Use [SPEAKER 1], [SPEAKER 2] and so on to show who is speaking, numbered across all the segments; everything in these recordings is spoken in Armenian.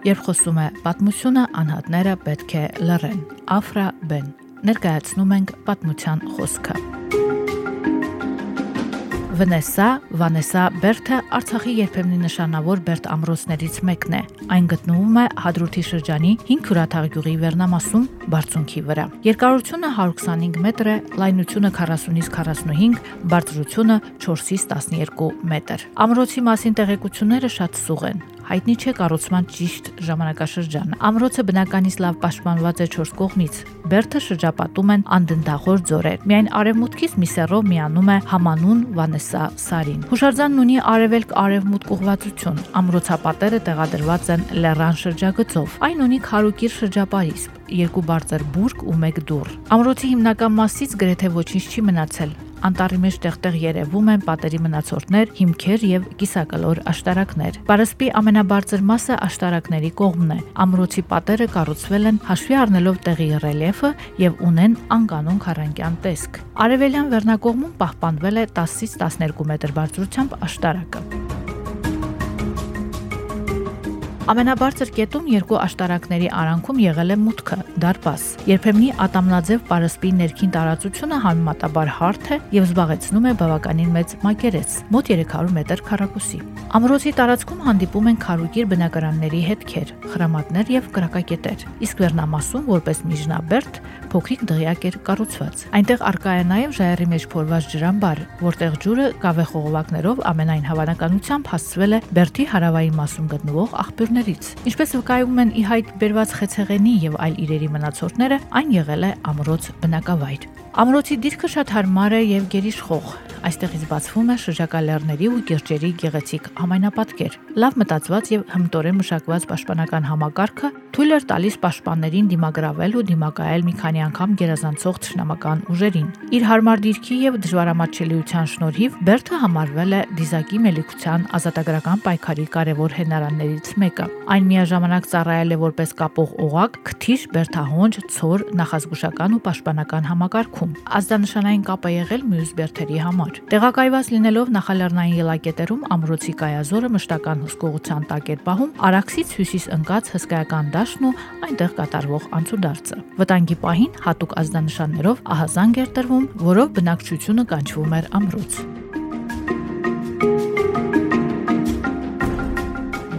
[SPEAKER 1] Երբ խոսում է պատմությունը, անհատները պետք է լռեն։ Աֆրա Բեն ներկայացնում ենք պատմության խոսքը։ Վնեսա Վանեսա Բերթը Արցախի երբեմնի նշանավոր Բերտ ամրոցներից մեկն է։ Այն գտնվում է Հադրութի շրջանի 5 քուրաթաղ գյուղի վերնամասում բարձունքի վրա։ Երկարությունը 125 մետր է, լայնությունը 40-ից 45, բարձրությունը 4-ից 12 մետր։ Ամրոցի մասին տեղեկությունները շատ սուղ են հայտնի չէ կառուցման ճիշտ ժամանակաշրջանը։ Ամրոցը բնականից լավ պաշտպանված է 4 կողմից։ Բերթը շրջապատում են անդնդախոր ձորեր։ Միայն արևմուտքից մի սեռով միանում է Համանուն Վանեսա Սարին։ Հուշարձանն ունի արևելք-արևմուտք ուղղվածություն։ Ամրոցապատերը տեղադրված են լեռան շրջագծով։ Այն ունի քարուկիր շրջապարիսպ, երկու բարձր բուրգ ու մեկ դուռ։ Ամրոցի հիմնական մասից գրեթե ոչինչ չի մնացել անտառի մեջ տեղտեղ երևում են պատերի մնացորդներ, հիմքեր եւ կիսակլոր աշտարակներ։ Պարսպի ամենաբարձր մասը աշտարակների կողմն է։ Ամրոցի պատերը կառուցվել են հաշվի առնելով տեղի ռելիեֆը եւ ունեն անկանոն քառանկյան տեսք։ Արևելյան վերնակողմում պահպանվել է 10-ից 12 մետր բարձրությամբ աշտարակը։ Ամենաբարձր կետում երկու աշտարակների արանքում եղել է մուտքը՝ դարպաս։ Երբեմնի ատամնաձև պարսպի ներքին տարածությունը համեմատաբար հարթ է եւ զբաղեցնում է բավականին մեծ մակերես՝ մոտ 300 մետր քառակուսի։ Ամրոցի տարածքում հանդիպում են քարուկիր բնակարանների հետքեր, խրամատներ եւ կրակակետեր։ Իսկ վերնամասում, որպես միջնաբերդ, փոքրիկ դղյակ էր կառուցված։ Այնտեղ արկա է նաեւ ժայռի մեջ փորված ջրամբար, որտեղ ջուրը կավե խողովակներով ամենայն հավանականությամբ հասցվել է Բերթի հարավային մասում գտնվող աղբյուրների երկրներից։ Ինչպես վկայում են ի հայտ բերված խեցեղենի եւ այլ իրերի մնացորդները, այն եղել է ամրոց բնակավայր։ Ամրոցի դիրքը շատ հարմար է եւ գերիշխող։ Այստեղից բացվում է շրջակա լեռների ու կիրճերի գեղեցիկ համայնապատկեր։ Լավ մտածված եւ հմտորեն մշակված պաշտպանական համակարգը թույլ էր տալիս պաշտպաններին դիմագրավել ու դիմակայել մի քանի անգամ գերազանցող ճշնամական ուժերին։ Իր հարմար դիրքի եւ դժվարամատչելիության շնորհիվ Բերթը համարվել է դիզակի մելիքության ազատագրական պայքարի կարևոր հենարաններից մեկը։ Այն միաժամանակ ծառայել է որպես կապող օղակ, քթիշ, բերթահոնջ, ցոր, նախազգուշական ու պաշտպանական համակարգում։ Ազդանշանային կապ է եղել մյուս բերթերի համար։ Տեղակայված լինելով նախալեռնային ելակետերում ամրոցի կայազորը մշտական հսկողության տակ էր պահում Արաքսից հյուսիս ընկած հսկայական դաշտն ու այնտեղ կատարվող անցուդարձը։ Վտանգի պահին հատուկ ազդանշաններով ահազանգ էր տրվում, որով բնակչությունը կանչվում էր ամրոց։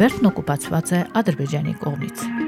[SPEAKER 1] Բերդն օկուպացված է Ադրբեջանի կողմից։